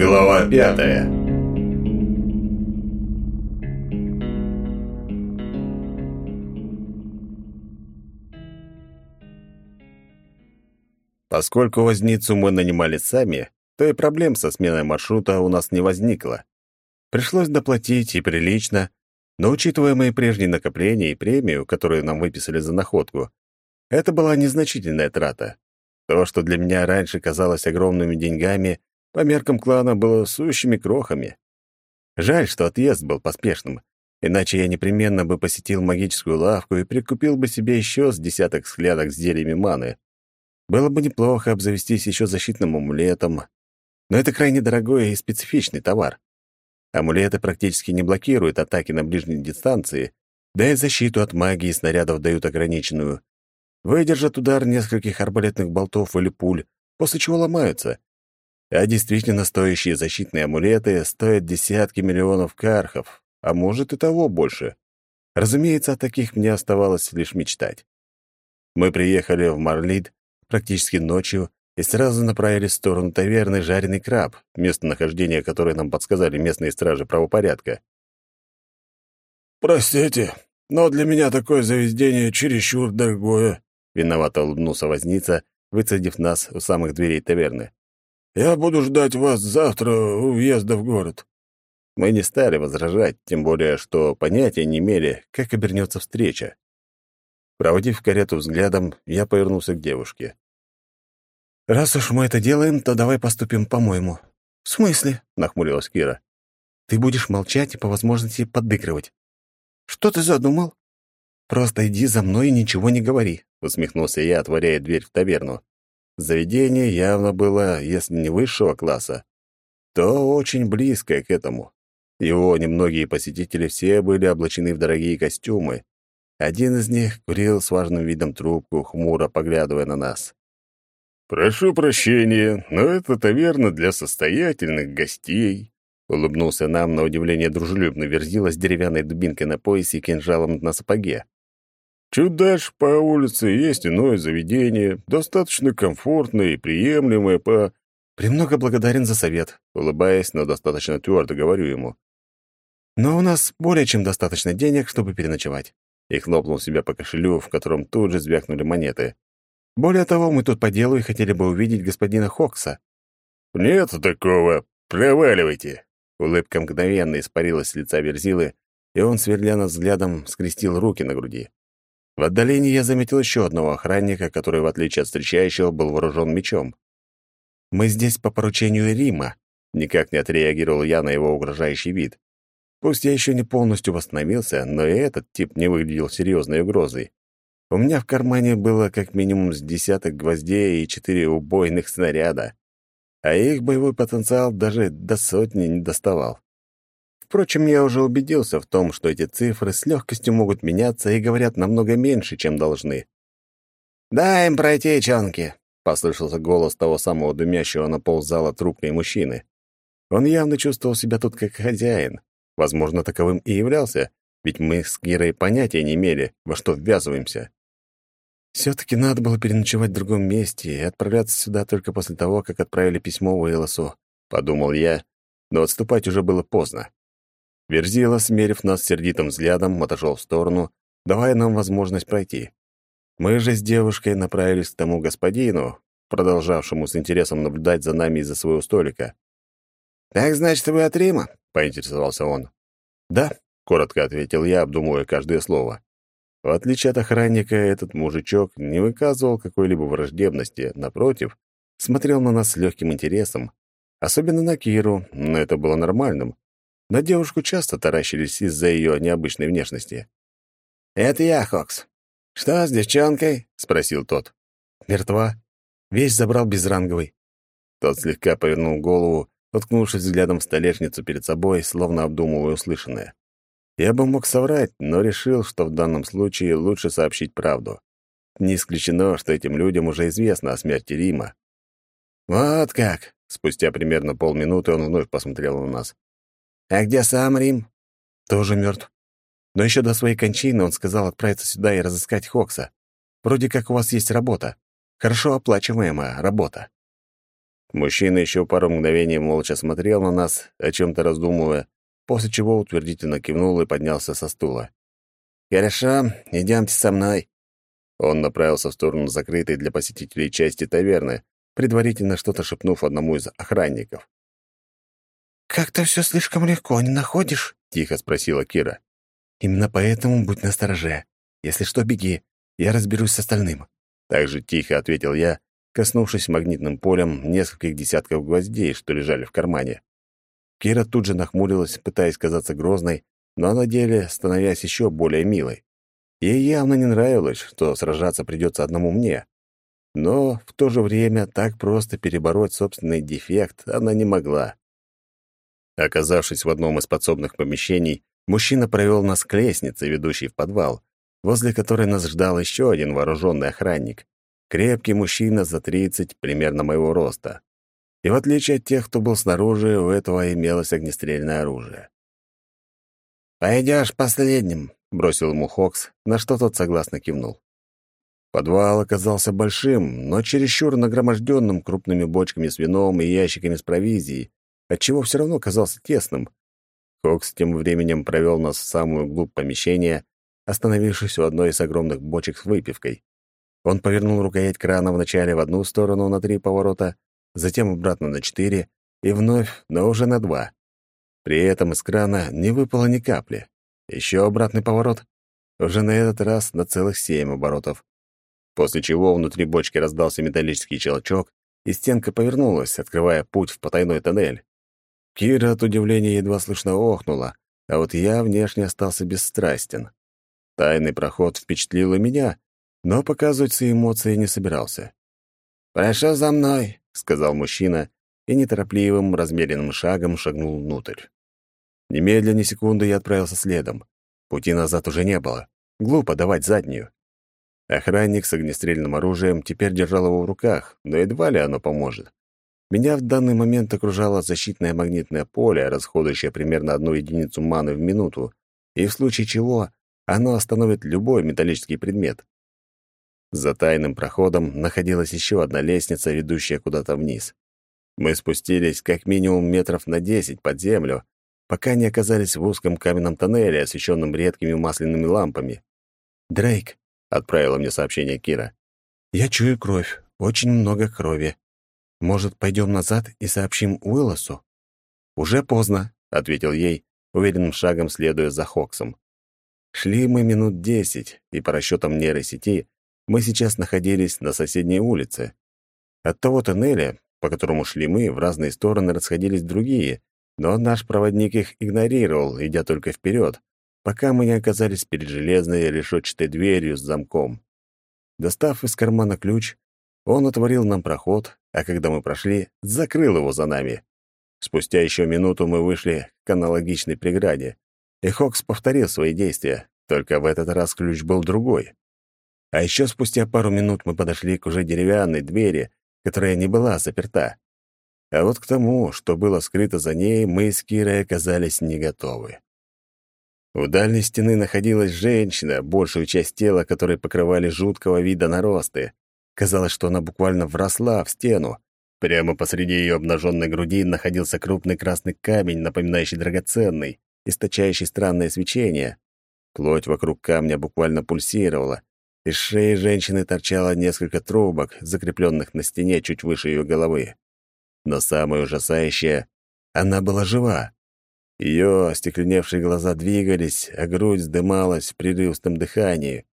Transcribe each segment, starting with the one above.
голова пятая. Поскольку возницу мы нанимали сами, то и проблем со сменой маршрута у нас не возникло. Пришлось доплатить и прилично, но учитывая мои прежние накопления и премию, которую нам выписали за находку, это была незначительная трата. То, что для меня раньше казалось огромными деньгами, по меркам клана было сущими крохами. Жаль, что отъезд был поспешным, иначе я непременно бы посетил магическую лавку и прикупил бы себе еще с десяток склянок с зельями маны. Было бы неплохо обзавестись еще защитным амулетом, но это крайне дорогой и специфичный товар. Амулеты практически не блокируют атаки на ближней дистанции, да и защиту от магии снарядов дают ограниченную. Выдержат удар нескольких арбалетных болтов или пуль, после чего ломаются, а действительно стоящие защитные амулеты стоят десятки миллионов кархов, а может и того больше. Разумеется, о таких мне оставалось лишь мечтать. Мы приехали в Марлид практически ночью и сразу направились в сторону таверны «Жареный краб», местонахождение которой нам подсказали местные стражи правопорядка. «Простите, но для меня такое заведение чересчур дорогое», — виновато улыбнулся возница, выцедив нас у самых дверей таверны. Я буду ждать вас завтра у въезда в город». Мы не стали возражать, тем более, что понятия не имели, как обернется встреча. Проводив карету взглядом, я повернулся к девушке. «Раз уж мы это делаем, то давай поступим по-моему». «В смысле?» — нахмурилась Кира. «Ты будешь молчать и по возможности подыгрывать». «Что ты задумал?» «Просто иди за мной и ничего не говори», — усмехнулся я, отворяя дверь в таверну. Заведение явно было, если не высшего класса, то очень близкое к этому. Его немногие посетители все были облачены в дорогие костюмы. Один из них курил с важным видом трубку, хмуро поглядывая на нас. «Прошу прощения, но это таверна для состоятельных гостей», — улыбнулся нам на удивление дружелюбно верзила с деревянной дубинкой на поясе и кинжалом на сапоге. Чуть дальше по улице есть иное заведение, достаточно комфортное и приемлемое по... «Премного благодарен за совет», — улыбаясь, но достаточно твердо говорю ему. «Но у нас более чем достаточно денег, чтобы переночевать», — и хлопнул себя по кошелю, в котором тут же звякнули монеты. «Более того, мы тут по делу и хотели бы увидеть господина Хокса». «Нет такого. Проваливайте». Улыбка мгновенно испарилась с лица Верзилы, и он, сверля нас взглядом, скрестил руки на груди. В отдалении я заметил еще одного охранника, который, в отличие от встречающего, был вооружен мечом. «Мы здесь по поручению Рима», — никак не отреагировал я на его угрожающий вид. Пусть я еще не полностью восстановился, но и этот тип не выглядел серьезной угрозой. У меня в кармане было как минимум с десяток гвоздей и четыре убойных снаряда, а их боевой потенциал даже до сотни не доставал. Впрочем, я уже убедился в том, что эти цифры с легкостью могут меняться и говорят намного меньше, чем должны. «Дай им пройти, чонки!» — послышался голос того самого дымящего на ползала трупной мужчины. Он явно чувствовал себя тут как хозяин. Возможно, таковым и являлся, ведь мы с Гирой понятия не имели, во что ввязываемся. Все-таки надо было переночевать в другом месте и отправляться сюда только после того, как отправили письмо Уэллосу, — подумал я, но отступать уже было поздно. Верзила, смерив нас сердитым взглядом, отошел в сторону, давая нам возможность пройти. Мы же с девушкой направились к тому господину, продолжавшему с интересом наблюдать за нами из-за своего столика. «Так, значит, вы от Рима?» — поинтересовался он. «Да», — коротко ответил я, обдумывая каждое слово. В отличие от охранника, этот мужичок не выказывал какой-либо враждебности, напротив, смотрел на нас с легким интересом, особенно на Киру, но это было нормальным, но девушку часто таращились из-за ее необычной внешности. «Это я, Хокс. Что с девчонкой?» — спросил тот. «Мертва. Весь забрал безранговый». Тот слегка повернул голову, уткнувшись взглядом в столешницу перед собой, словно обдумывая услышанное. Я бы мог соврать, но решил, что в данном случае лучше сообщить правду. Не исключено, что этим людям уже известно о смерти Рима. «Вот как!» — спустя примерно полминуты он вновь посмотрел на нас. «А где сам Рим?» «Тоже мертв. Но еще до своей кончины он сказал отправиться сюда и разыскать Хокса. Вроде как у вас есть работа. Хорошо оплачиваемая работа». Мужчина еще пару мгновений молча смотрел на нас, о чем-то раздумывая, после чего утвердительно кивнул и поднялся со стула. «Хорошо, идемте со мной». Он направился в сторону закрытой для посетителей части таверны, предварительно что-то шепнув одному из охранников. «Как-то все слишком легко, не находишь?» — тихо спросила Кира. «Именно поэтому будь настороже. Если что, беги, я разберусь с остальным». Также тихо ответил я, коснувшись магнитным полем нескольких десятков гвоздей, что лежали в кармане. Кира тут же нахмурилась, пытаясь казаться грозной, но на деле становясь еще более милой. Ей явно не нравилось, что сражаться придется одному мне. Но в то же время так просто перебороть собственный дефект она не могла. Оказавшись в одном из подсобных помещений, мужчина провел нас к лестнице, ведущей в подвал, возле которой нас ждал еще один вооруженный охранник. Крепкий мужчина за 30, примерно моего роста. И в отличие от тех, кто был снаружи, у этого имелось огнестрельное оружие. «Пойдёшь последним», — бросил ему Хокс, на что тот согласно кивнул. Подвал оказался большим, но чересчур нагромождённым крупными бочками с вином и ящиками с провизией, отчего все равно казался тесным. Хокс тем временем провел нас в самую глубь помещения, остановившись у одной из огромных бочек с выпивкой. Он повернул рукоять крана вначале в одну сторону на три поворота, затем обратно на четыре и вновь, но уже на два. При этом из крана не выпало ни капли. Еще обратный поворот, уже на этот раз на целых семь оборотов. После чего внутри бочки раздался металлический челчок, и стенка повернулась, открывая путь в потайной тоннель. Кира от удивления едва слышно охнула, а вот я внешне остался бесстрастен. Тайный проход впечатлил и меня, но показывать свои эмоции не собирался. «Прошу за мной», — сказал мужчина, и неторопливым, размеренным шагом шагнул внутрь. Немедленно, ни секунды я отправился следом. Пути назад уже не было. Глупо давать заднюю. Охранник с огнестрельным оружием теперь держал его в руках, но едва ли оно поможет. Меня в данный момент окружало защитное магнитное поле, расходующее примерно одну единицу маны в минуту, и в случае чего оно остановит любой металлический предмет. За тайным проходом находилась еще одна лестница, ведущая куда-то вниз. Мы спустились как минимум метров на десять под землю, пока не оказались в узком каменном тоннеле, освещенном редкими масляными лампами. «Дрейк», — отправила мне сообщение Кира, — «я чую кровь, очень много крови. Может, пойдем назад и сообщим Уиллосу?» «Уже поздно», — ответил ей, уверенным шагом следуя за Хоксом. Шли мы минут десять, и по расчетам нейросети мы сейчас находились на соседней улице. От того тоннеля, по которому шли мы, в разные стороны расходились другие, но наш проводник их игнорировал, идя только вперед, пока мы не оказались перед железной решетчатой дверью с замком. Достав из кармана ключ, он отворил нам проход, а когда мы прошли, закрыл его за нами. Спустя еще минуту мы вышли к аналогичной преграде, и Хокс повторил свои действия, только в этот раз ключ был другой. А еще спустя пару минут мы подошли к уже деревянной двери, которая не была заперта. А вот к тому, что было скрыто за ней, мы с Кирой оказались не готовы. У дальней стены находилась женщина, большую часть тела которой покрывали жуткого вида наросты. Казалось, что она буквально вросла в стену. Прямо посреди ее обнаженной груди находился крупный красный камень, напоминающий драгоценный, источающий странное свечение. Плоть вокруг камня буквально пульсировала. Из шеи женщины торчало несколько трубок, закрепленных на стене чуть выше ее головы. Но самое ужасающее — она была жива. Ее остекленевшие глаза двигались, а грудь вздымалась в прерывстом дыхании.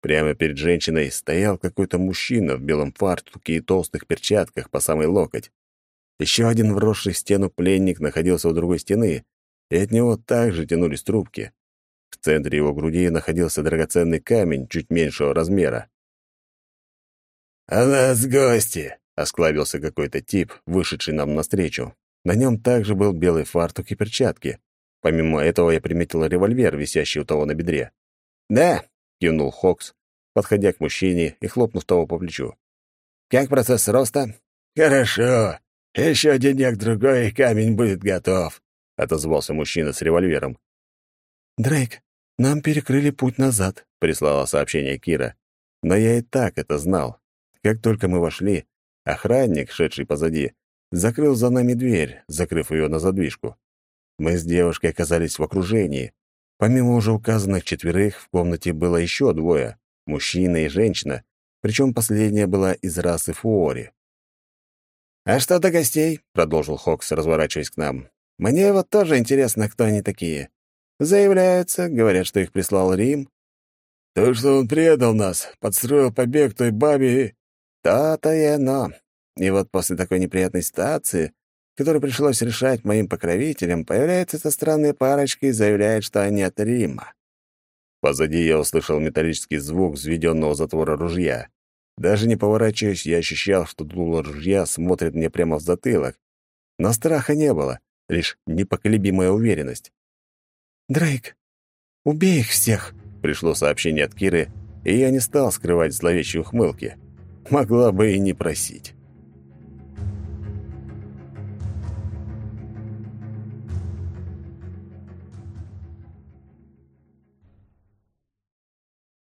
Прямо перед женщиной стоял какой-то мужчина в белом фартуке и толстых перчатках по самой локоть. Еще один вросший в стену пленник находился у другой стены, и от него также тянулись трубки. В центре его груди находился драгоценный камень чуть меньшего размера. «А нас гости!» — осклабился какой-то тип, вышедший нам навстречу. На нем также был белый фартук и перчатки. Помимо этого я приметил револьвер, висящий у того на бедре. «Да, — кивнул Хокс, подходя к мужчине и хлопнув того по плечу. «Как процесс роста?» «Хорошо. Еще один денек-другой, и камень будет готов», — отозвался мужчина с револьвером. «Дрейк, нам перекрыли путь назад», — прислала сообщение Кира. Но я и так это знал. Как только мы вошли, охранник, шедший позади, закрыл за нами дверь, закрыв ее на задвижку. Мы с девушкой оказались в окружении. Помимо уже указанных четверых, в комнате было еще двое — мужчина и женщина, причем последняя была из расы Фуори. «А что до гостей?» — продолжил Хокс, разворачиваясь к нам. «Мне вот тоже интересно, кто они такие. Заявляются, говорят, что их прислал Рим». «То, что он предал нас, подстроил побег той бабе и...» «То-то и оно. И вот после такой неприятной ситуации который пришлось решать моим покровителям, появляется эта странной парочка и заявляет, что они от Рима. Позади я услышал металлический звук взведенного затвора ружья. Даже не поворачиваясь, я ощущал, что дуло ружья смотрит мне прямо в затылок. Но страха не было, лишь непоколебимая уверенность. «Дрейк, убей их всех!» — пришло сообщение от Киры, и я не стал скрывать зловещие ухмылки. Могла бы и не просить.